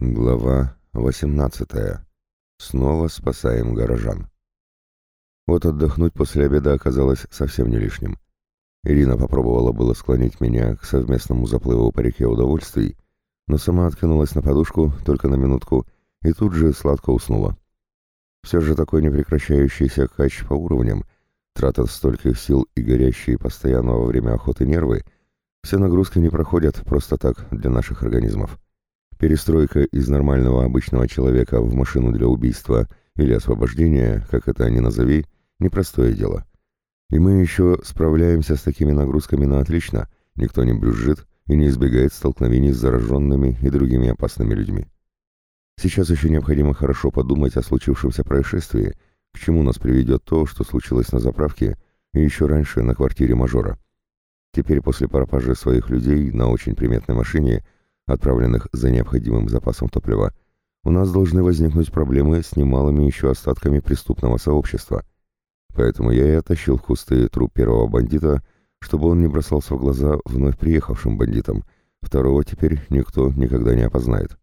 Глава 18. Снова спасаем горожан. Вот отдохнуть после обеда оказалось совсем не лишним. Ирина попробовала было склонить меня к совместному заплыву по реке удовольствий, но сама откинулась на подушку только на минутку и тут же сладко уснула. Все же такой непрекращающийся кач по уровням, трата стольких сил и горящие постоянно во время охоты нервы, все нагрузки не проходят просто так для наших организмов. Перестройка из нормального обычного человека в машину для убийства или освобождения, как это ни назови, непростое дело. И мы еще справляемся с такими нагрузками на отлично, никто не брюзжит и не избегает столкновений с зараженными и другими опасными людьми. Сейчас еще необходимо хорошо подумать о случившемся происшествии, к чему нас приведет то, что случилось на заправке и еще раньше на квартире мажора. Теперь после пропажи своих людей на очень приметной машине отправленных за необходимым запасом топлива, у нас должны возникнуть проблемы с немалыми еще остатками преступного сообщества. Поэтому я и оттащил в кусты труп первого бандита, чтобы он не бросался в глаза вновь приехавшим бандитам. Второго теперь никто никогда не опознает.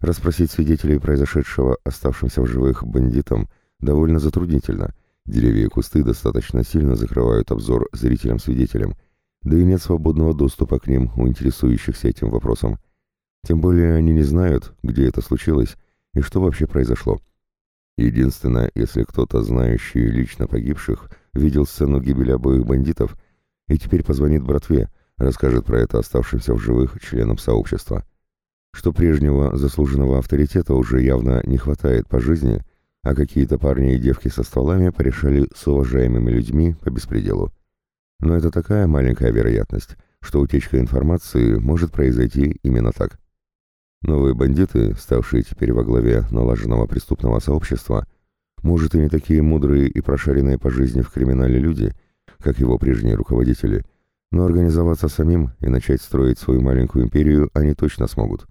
Расспросить свидетелей произошедшего оставшимся в живых бандитам довольно затруднительно. Деревья и кусты достаточно сильно закрывают обзор зрителям-свидетелям, да и нет свободного доступа к ним у интересующихся этим вопросом. Тем более они не знают, где это случилось и что вообще произошло. Единственное, если кто-то, знающий лично погибших, видел сцену гибели обоих бандитов и теперь позвонит братве, расскажет про это оставшимся в живых членам сообщества. Что прежнего заслуженного авторитета уже явно не хватает по жизни, а какие-то парни и девки со стволами порешали с уважаемыми людьми по беспределу. Но это такая маленькая вероятность, что утечка информации может произойти именно так. Новые бандиты, ставшие теперь во главе налаженного преступного сообщества, может и не такие мудрые и прошаренные по жизни в криминале люди, как его прежние руководители, но организоваться самим и начать строить свою маленькую империю они точно смогут.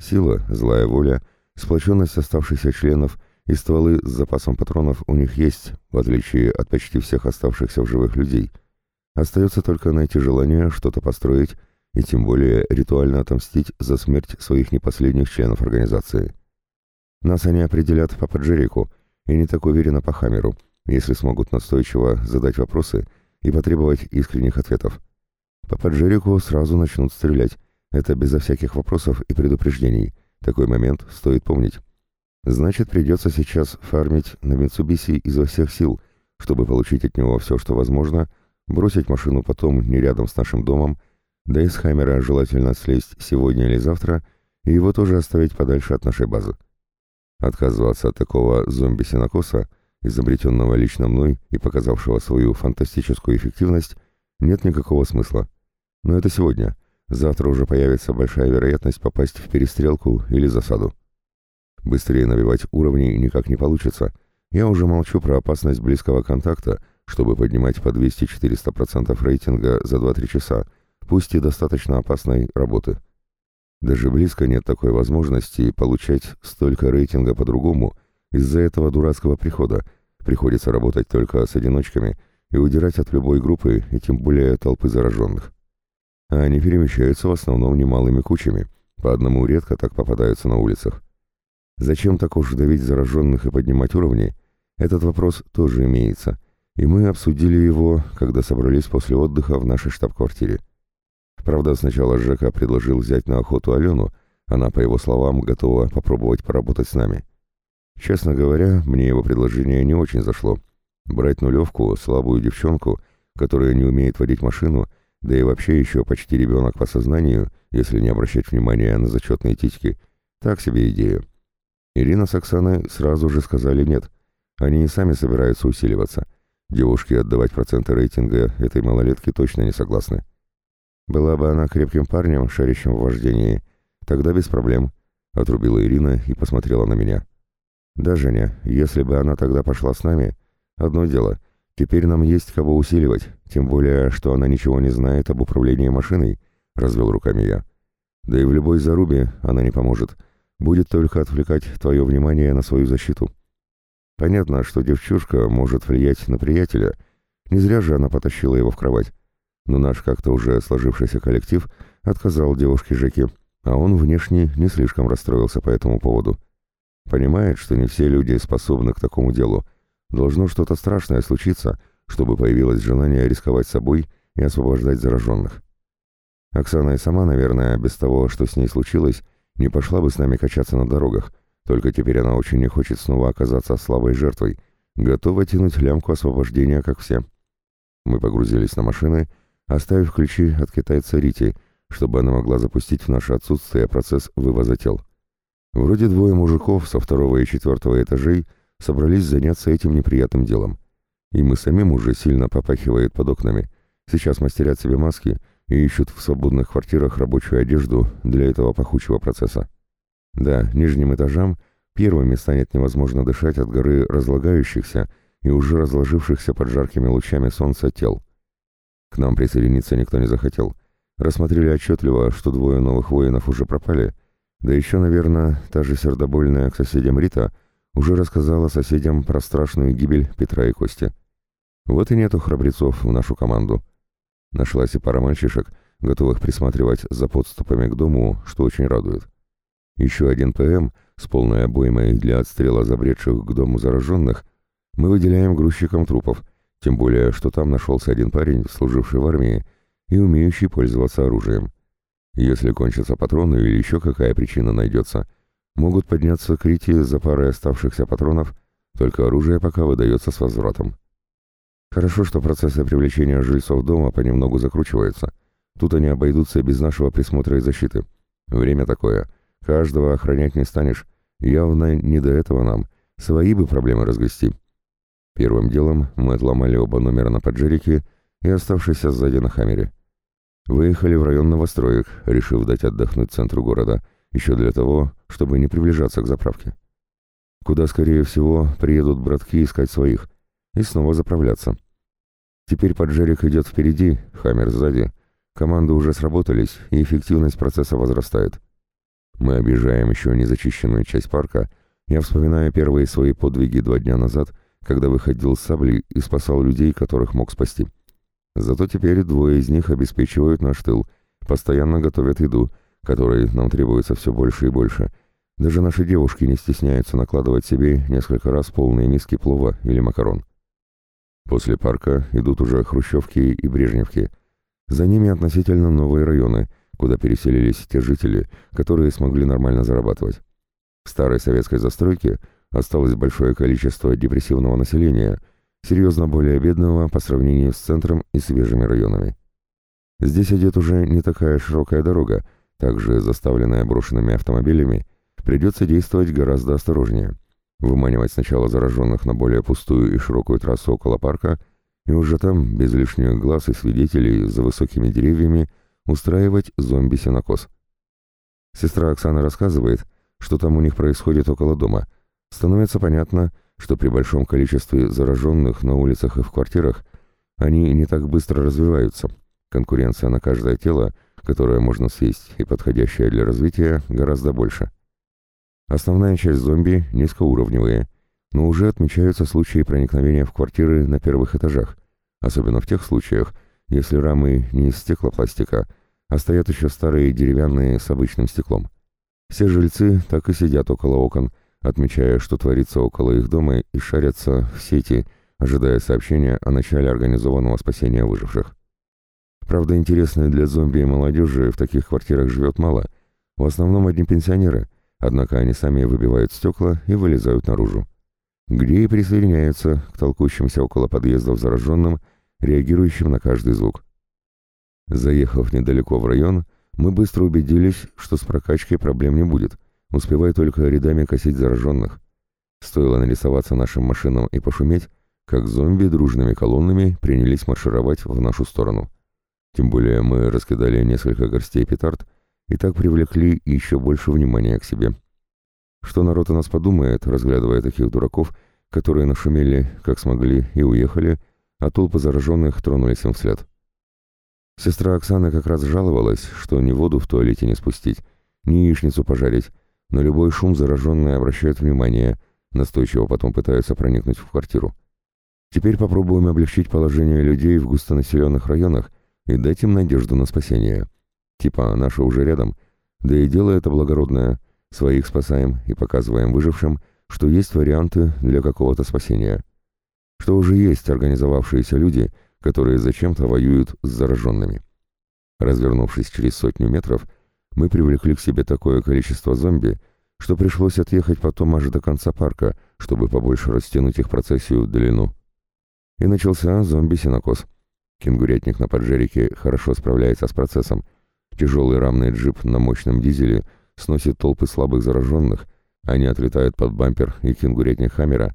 Сила, злая воля, сплоченность оставшихся членов и стволы с запасом патронов у них есть, в отличие от почти всех оставшихся в живых людей – Остается только найти желание что-то построить и тем более ритуально отомстить за смерть своих непоследних членов организации. Нас они определят по Паджерику и не так уверенно по Хамеру, если смогут настойчиво задать вопросы и потребовать искренних ответов. По Паджерику сразу начнут стрелять, это безо всяких вопросов и предупреждений. Такой момент стоит помнить. Значит, придется сейчас фармить на Митсубиси изо всех сил, чтобы получить от него все, что возможно – бросить машину потом не рядом с нашим домом, да и с Хаммера желательно слезть сегодня или завтра, и его тоже оставить подальше от нашей базы. Отказываться от такого зомби-синокоса, изобретенного лично мной и показавшего свою фантастическую эффективность, нет никакого смысла. Но это сегодня. Завтра уже появится большая вероятность попасть в перестрелку или засаду. Быстрее набивать уровни никак не получится. Я уже молчу про опасность близкого контакта, чтобы поднимать по 200-400% рейтинга за 2-3 часа, пусть и достаточно опасной работы. Даже близко нет такой возможности получать столько рейтинга по-другому из-за этого дурацкого прихода. Приходится работать только с одиночками и удирать от любой группы, и тем более толпы зараженных. А они перемещаются в основном немалыми кучами, по одному редко так попадаются на улицах. Зачем так уж давить зараженных и поднимать уровни? Этот вопрос тоже имеется – и мы обсудили его, когда собрались после отдыха в нашей штаб-квартире. Правда, сначала Жека предложил взять на охоту Алену, она, по его словам, готова попробовать поработать с нами. Честно говоря, мне его предложение не очень зашло. Брать нулевку, слабую девчонку, которая не умеет водить машину, да и вообще еще почти ребенок по сознанию, если не обращать внимания на зачетные титьки, так себе идея. Ирина с Оксаной сразу же сказали «нет». Они и сами собираются усиливаться – Девушки отдавать проценты рейтинга этой малолетки точно не согласны. Была бы она крепким парнем, шарящим в вождении, тогда без проблем, отрубила Ирина и посмотрела на меня. Да, Женя, если бы она тогда пошла с нами, одно дело, теперь нам есть кого усиливать, тем более, что она ничего не знает об управлении машиной, развел руками я. Да и в любой зарубе она не поможет, будет только отвлекать твое внимание на свою защиту. Понятно, что девчушка может влиять на приятеля. Не зря же она потащила его в кровать. Но наш как-то уже сложившийся коллектив отказал девушке Жеке, а он внешне не слишком расстроился по этому поводу. Понимает, что не все люди способны к такому делу. Должно что-то страшное случиться, чтобы появилось желание рисковать собой и освобождать зараженных. Оксана и сама, наверное, без того, что с ней случилось, не пошла бы с нами качаться на дорогах, только теперь она очень не хочет снова оказаться слабой жертвой, готова тянуть лямку освобождения, как все. Мы погрузились на машины, оставив ключи от китайца Рити, чтобы она могла запустить в наше отсутствие процесс вывоза тел. Вроде двое мужиков со второго и четвертого этажей собрались заняться этим неприятным делом. И мы самим уже сильно попахивает под окнами. Сейчас мастерят себе маски и ищут в свободных квартирах рабочую одежду для этого пахучего процесса. Да, нижним этажам первыми станет невозможно дышать от горы разлагающихся и уже разложившихся под жаркими лучами солнца тел. К нам присоединиться никто не захотел. Рассмотрели отчетливо, что двое новых воинов уже пропали, да еще, наверное, та же сердобольная к соседям Рита уже рассказала соседям про страшную гибель Петра и Кости. Вот и нету храбрецов в нашу команду. Нашлась и пара мальчишек, готовых присматривать за подступами к дому, что очень радует. Еще один ПМ с полной обоймой для отстрела забредших к дому зараженных мы выделяем грузчикам трупов, тем более, что там нашелся один парень, служивший в армии и умеющий пользоваться оружием. Если кончатся патроны или еще какая причина найдется, могут подняться крити за парой оставшихся патронов, только оружие пока выдается с возвратом. Хорошо, что процессы привлечения жильцов дома понемногу закручиваются. Тут они обойдутся без нашего присмотра и защиты. Время такое. Каждого охранять не станешь. Явно не до этого нам. Свои бы проблемы разгрести. Первым делом мы отломали оба номера на поджерике и оставшийся сзади на хаммере. Выехали в район новостроек, решив дать отдохнуть центру города, еще для того, чтобы не приближаться к заправке. Куда, скорее всего, приедут братки искать своих — и снова заправляться. Теперь поджерик идет впереди, Хаммер сзади. Команды уже сработались, и эффективность процесса возрастает. Мы объезжаем еще незачищенную часть парка. Я вспоминаю первые свои подвиги два дня назад, когда выходил с саблей и спасал людей, которых мог спасти. Зато теперь двое из них обеспечивают наш тыл, постоянно готовят еду, которой нам требуется все больше и больше. Даже наши девушки не стесняются накладывать себе несколько раз полные миски плова или макарон. После парка идут уже Хрущевки и Брежневки. За ними относительно новые районы, куда переселились те жители, которые смогли нормально зарабатывать. В старой советской застройке осталось большое количество депрессивного населения, серьезно более бедного по сравнению с центром и свежими районами. Здесь идет уже не такая широкая дорога, также заставленная брошенными автомобилями, придется действовать гораздо осторожнее – выманивать сначала зараженных на более пустую и широкую трассу около парка, и уже там, без лишних глаз и свидетелей, за высокими деревьями, устраивать зомби-сенокос. Сестра Оксана рассказывает, что там у них происходит около дома. Становится понятно, что при большом количестве зараженных на улицах и в квартирах они не так быстро развиваются. Конкуренция на каждое тело, которое можно съесть и подходящее для развития, гораздо больше. Основная часть зомби низкоуровневые, но уже отмечаются случаи проникновения в квартиры на первых этажах, особенно в тех случаях, если рамы не из стеклопластика, а стоят еще старые деревянные с обычным стеклом. Все жильцы так и сидят около окон, отмечая, что творится около их дома и шарятся в сети, ожидая сообщения о начале организованного спасения выживших. Правда, интересной для зомби и молодежи в таких квартирах живет мало, в основном одни пенсионеры – Однако они сами выбивают стекла и вылезают наружу. Где и присоединяются к толкущимся около подъездов зараженным, реагирующим на каждый звук. Заехав недалеко в район, мы быстро убедились, что с прокачкой проблем не будет, успевая только рядами косить зараженных. Стоило нарисоваться нашим машинам и пошуметь, как зомби дружными колоннами принялись маршировать в нашу сторону. Тем более мы раскидали несколько горстей петард, и так привлекли еще больше внимания к себе. Что народ о нас подумает, разглядывая таких дураков, которые нашумели, как смогли, и уехали, а толпы зараженных тронулись им вслед. Сестра Оксана как раз жаловалась, что ни воду в туалете не спустить, ни яичницу пожарить, но любой шум зараженные обращают внимание, настойчиво потом пытаются проникнуть в квартиру. Теперь попробуем облегчить положение людей в густонаселенных районах и дать им надежду на спасение. Типа, наши уже рядом. Да и дело это благородное. Своих спасаем и показываем выжившим, что есть варианты для какого-то спасения. Что уже есть организовавшиеся люди, которые зачем-то воюют с зараженными. Развернувшись через сотню метров, мы привлекли к себе такое количество зомби, что пришлось отъехать потом аж до конца парка, чтобы побольше растянуть их процессию в длину. И начался зомби-синокос. Кенгурятник на поджерике хорошо справляется с процессом. Тяжелый рамный джип на мощном дизеле сносит толпы слабых зараженных, они отлетают под бампер и кенгурятник Хаммера,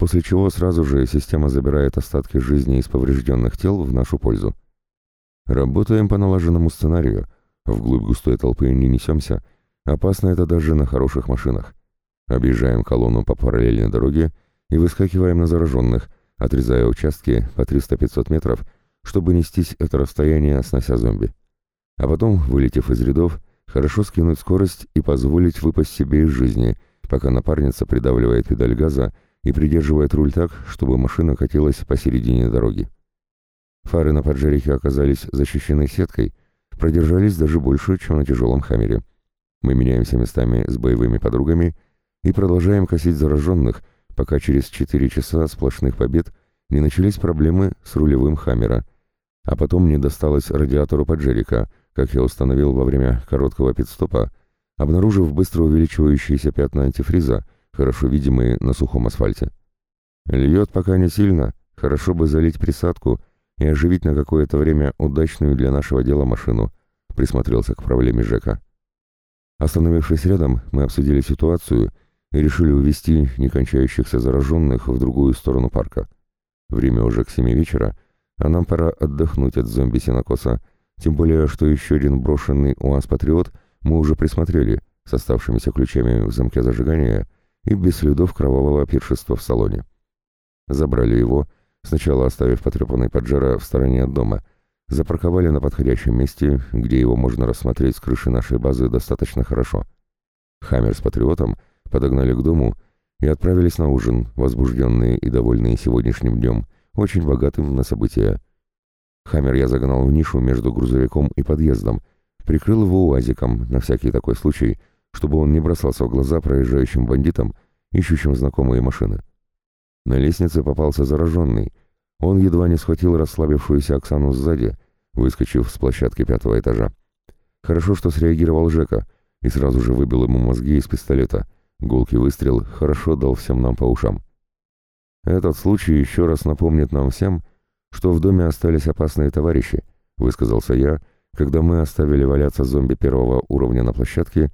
после чего сразу же система забирает остатки жизни из поврежденных тел в нашу пользу. Работаем по налаженному сценарию. Вглубь густой толпы не несемся. Опасно это даже на хороших машинах. Объезжаем колонну по параллельной дороге и выскакиваем на зараженных, отрезая участки по 300-500 метров, чтобы нестись это расстояние, снося зомби. А потом, вылетев из рядов, хорошо скинуть скорость и позволить выпасть себе из жизни, пока напарница придавливает педаль газа и придерживает руль так, чтобы машина катилась посередине дороги. Фары на поджарике оказались защищены сеткой, продержались даже больше, чем на тяжелом хаммере. Мы меняемся местами с боевыми подругами и продолжаем косить зараженных, пока через 4 часа сплошных побед не начались проблемы с рулевым хаммера, а потом не досталось радиатору поджерика, как я установил во время короткого пидстопа, обнаружив быстро увеличивающиеся пятна антифриза, хорошо видимые на сухом асфальте. Льет пока не сильно, хорошо бы залить присадку и оживить на какое-то время удачную для нашего дела машину, присмотрелся к проблеме Жека. Остановившись рядом, мы обсудили ситуацию и решили увести некончающихся зараженных в другую сторону парка. Время уже к семи вечера, а нам пора отдохнуть от зомби-синокоса, тем более, что еще один брошенный УАЗ-патриот мы уже присмотрели с оставшимися ключами в замке зажигания и без следов кровавого пиршества в салоне. Забрали его сначала оставив потрепанный Паджеро в стороне от дома, запарковали на подходящем месте, где его можно рассмотреть с крыши нашей базы достаточно хорошо. Хаммер с Патриотом подогнали к дому и отправились на ужин, возбужденные и довольные сегодняшним днем, очень богатым на события. Хаммер я загнал в нишу между грузовиком и подъездом, прикрыл его уазиком на всякий такой случай, чтобы он не бросался в глаза проезжающим бандитам, ищущим знакомые машины. На лестнице попался зараженный. Он едва не схватил расслабившуюся Оксану сзади, выскочив с площадки пятого этажа. Хорошо, что среагировал Жека и сразу же выбил ему мозги из пистолета. Гулкий выстрел хорошо дал всем нам по ушам. Этот случай еще раз напомнит нам всем, что в доме остались опасные товарищи, высказался я, когда мы оставили валяться зомби первого уровня на площадке,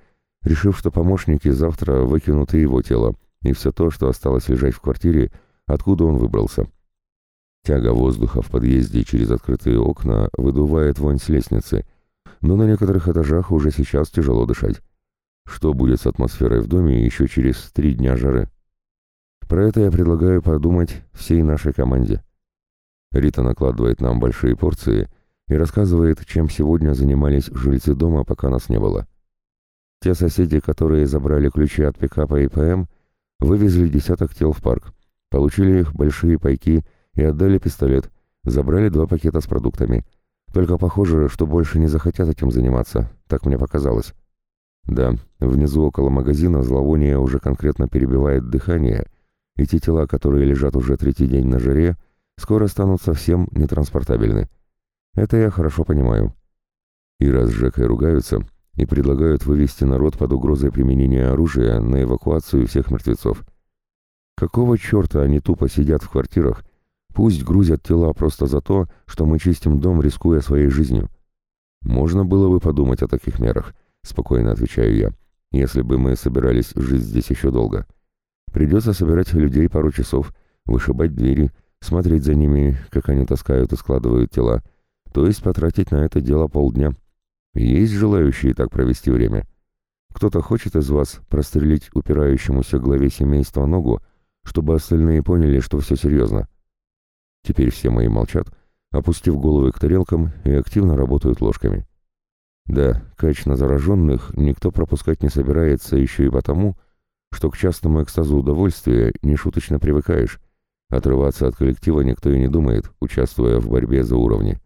решив, что помощники завтра выкинут и его тело, и все то, что осталось лежать в квартире, откуда он выбрался. Тяга воздуха в подъезде через открытые окна выдувает вонь с лестницы, но на некоторых этажах уже сейчас тяжело дышать. Что будет с атмосферой в доме еще через три дня жары? Про это я предлагаю подумать всей нашей команде. Рита накладывает нам большие порции и рассказывает, чем сегодня занимались жильцы дома, пока нас не было. Те соседи, которые забрали ключи от пикапа и ПМ, Вывезли десяток тел в парк, получили их большие пайки и отдали пистолет, забрали два пакета с продуктами. Только похоже, что больше не захотят этим заниматься, так мне показалось. Да, внизу около магазина зловоние уже конкретно перебивает дыхание, и те тела, которые лежат уже третий день на жаре, скоро станут совсем нетранспортабельны. Это я хорошо понимаю. И раз с Жекой ругаются, и предлагают вывести народ под угрозой применения оружия на эвакуацию всех мертвецов. Какого черта они тупо сидят в квартирах? Пусть грузят тела просто за то, что мы чистим дом, рискуя своей жизнью. Можно было бы подумать о таких мерах, спокойно отвечаю я, если бы мы собирались жить здесь еще долго. Придется собирать людей пару часов, вышибать двери, смотреть за ними, как они таскают и складывают тела, то есть потратить на это дело полдня. Есть желающие так провести время? Кто-то хочет из вас прострелить упирающемуся главе семейства ногу, чтобы остальные поняли, что все серьезно? Теперь все мои молчат, опустив головы к тарелкам и активно работают ложками. Да, кач на зараженных никто пропускать не собирается еще и потому, что к частному экстазу удовольствия нешуточно привыкаешь. Отрываться от коллектива никто и не думает, участвуя в борьбе за уровни.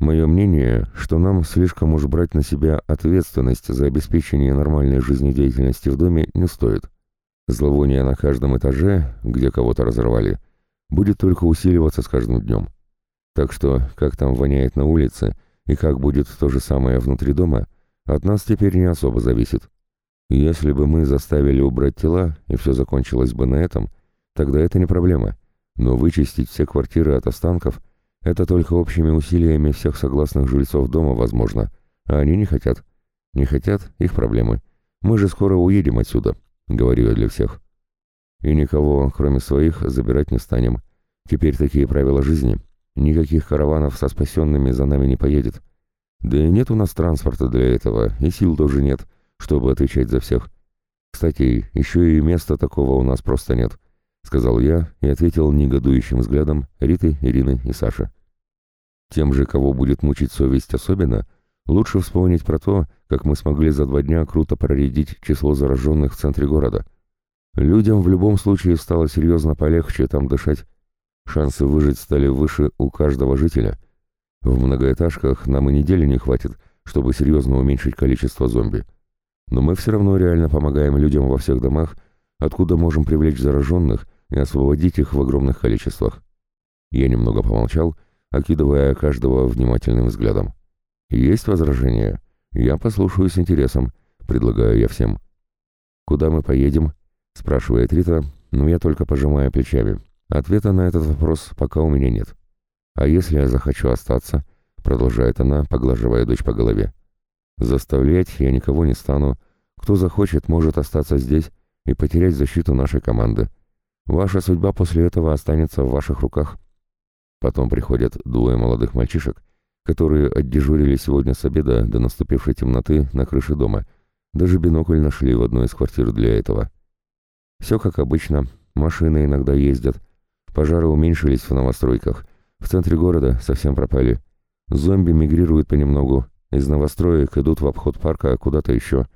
Мое мнение, что нам слишком уж брать на себя ответственность за обеспечение нормальной жизнедеятельности в доме не стоит. Зловоние на каждом этаже, где кого-то разорвали, будет только усиливаться с каждым днем. Так что, как там воняет на улице и как будет то же самое внутри дома, от нас теперь не особо зависит. Если бы мы заставили убрать тела, и все закончилось бы на этом, тогда это не проблема. Но вычистить все квартиры от останков – это только общими усилиями всех согласных жильцов дома возможно, а они не хотят. Не хотят — их проблемы. Мы же скоро уедем отсюда, говорю я для всех. И никого, кроме своих, забирать не станем. Теперь такие правила жизни. Никаких караванов со спасенными за нами не поедет. Да и нет у нас транспорта для этого, и сил тоже нет, чтобы отвечать за всех. Кстати, еще и места такого у нас просто нет. — сказал я и ответил негодующим взглядом Риты, Ирины и Саши. Тем же, кого будет мучить совесть особенно, лучше вспомнить про то, как мы смогли за два дня круто проредить число зараженных в центре города. Людям в любом случае стало серьезно полегче там дышать. Шансы выжить стали выше у каждого жителя. В многоэтажках нам и недели не хватит, чтобы серьезно уменьшить количество зомби. Но мы все равно реально помогаем людям во всех домах, откуда можем привлечь зараженных и освободить их в огромных количествах. Я немного помолчал, окидывая каждого внимательным взглядом. «Есть возражения? Я послушаю с интересом», — предлагаю я всем. «Куда мы поедем?» — спрашивает Рита, но я только пожимаю плечами. Ответа на этот вопрос пока у меня нет. «А если я захочу остаться?» — продолжает она, поглаживая дочь по голове. «Заставлять я никого не стану. Кто захочет, может остаться здесь и потерять защиту нашей команды. Ваша судьба после этого останется в ваших руках. Потом приходят двое молодых мальчишек, которые отдежурили сегодня с обеда до наступившей темноты на крыше дома. Даже бинокль нашли в одной из квартир для этого. Все как обычно, машины иногда ездят. Пожары уменьшились в новостройках. В центре города совсем пропали. Зомби мигрируют понемногу. Из новостроек идут в обход парка куда-то еще.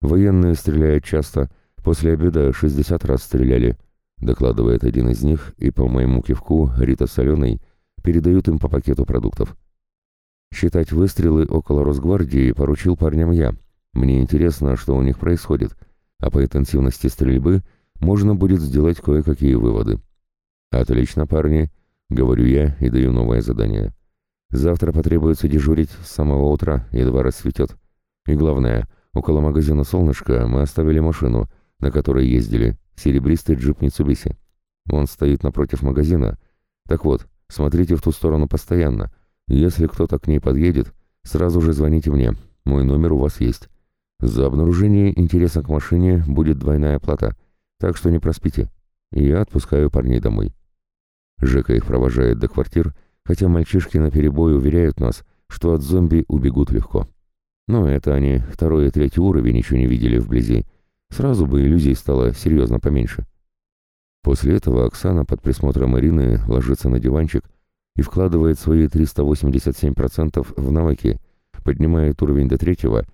Военные стреляют часто — После обеда 60 раз стреляли, докладывает один из них, и по моему кивку Рита с Аленой передают им по пакету продуктов. Считать выстрелы около Росгвардии поручил парням я. Мне интересно, что у них происходит, а по интенсивности стрельбы можно будет сделать кое-какие выводы. «Отлично, парни», — говорю я и даю новое задание. «Завтра потребуется дежурить с самого утра, едва рассветет. И главное, около магазина «Солнышко» мы оставили машину, на которой ездили, серебристый джип Митсубиси. Он стоит напротив магазина. Так вот, смотрите в ту сторону постоянно. Если кто-то к ней подъедет, сразу же звоните мне. Мой номер у вас есть. За обнаружение интереса к машине будет двойная плата, так что не проспите. Я отпускаю парней домой. Жека их провожает до квартир, хотя мальчишки на перебой уверяют нас, что от зомби убегут легко. Но это они второй и третий уровень еще не видели вблизи, Сразу бы иллюзий стало серьезно поменьше. После этого Оксана под присмотром Ирины ложится на диванчик и вкладывает свои 387% в навыки, поднимает уровень до третьего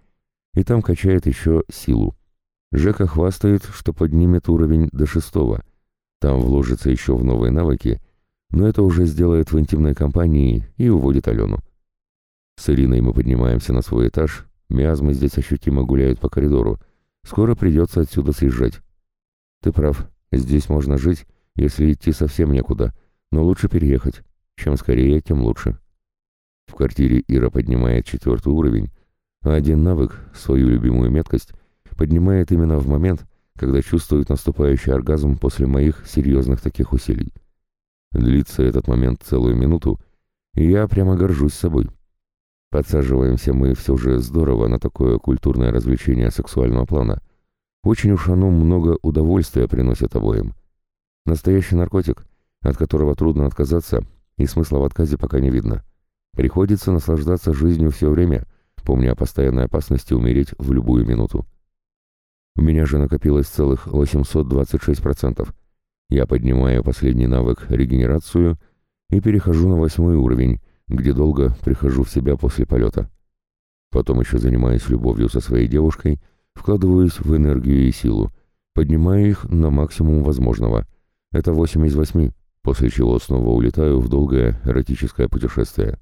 и там качает еще силу. Жека хвастает, что поднимет уровень до шестого. Там вложится еще в новые навыки, но это уже сделает в интимной компании и уводит Алену. С Ириной мы поднимаемся на свой этаж, миазмы здесь ощутимо гуляют по коридору, Скоро придется отсюда съезжать. Ты прав, здесь можно жить, если идти совсем некуда, но лучше переехать. Чем скорее, тем лучше. В квартире Ира поднимает четвертый уровень, а один навык, свою любимую меткость, поднимает именно в момент, когда чувствует наступающий оргазм после моих серьезных таких усилий. Длится этот момент целую минуту, и я прямо горжусь собой. Подсаживаемся мы все же здорово на такое культурное развлечение сексуального плана. Очень уж оно много удовольствия приносит обоим. Настоящий наркотик, от которого трудно отказаться, и смысла в отказе пока не видно. Приходится наслаждаться жизнью все время, помня о постоянной опасности умереть в любую минуту. У меня же накопилось целых 826%. Я поднимаю последний навык регенерацию и перехожу на восьмой уровень, где долго прихожу в себя после полета. Потом еще занимаюсь любовью со своей девушкой, вкладываюсь в энергию и силу, поднимаю их на максимум возможного. Это 8 из 8, после чего снова улетаю в долгое эротическое путешествие.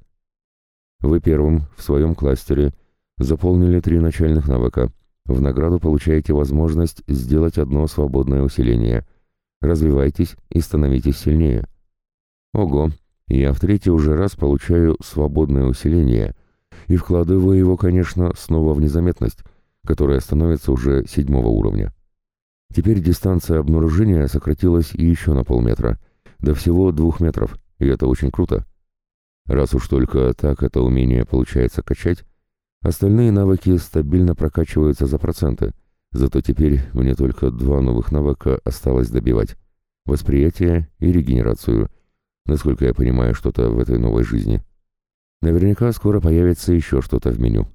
Вы первым в своем кластере заполнили три начальных навыка. В награду получаете возможность сделать одно свободное усиление. Развивайтесь и становитесь сильнее. Ого, я в третий уже раз получаю свободное усиление и вкладываю его, конечно, снова в незаметность, которая становится уже седьмого уровня. Теперь дистанция обнаружения сократилась еще на полметра, до всего двух метров, и это очень круто. Раз уж только так это умение получается качать, остальные навыки стабильно прокачиваются за проценты, зато теперь мне только два новых навыка осталось добивать — восприятие и регенерацию — насколько я понимаю что-то в этой новой жизни. Наверняка скоро появится еще что-то в меню.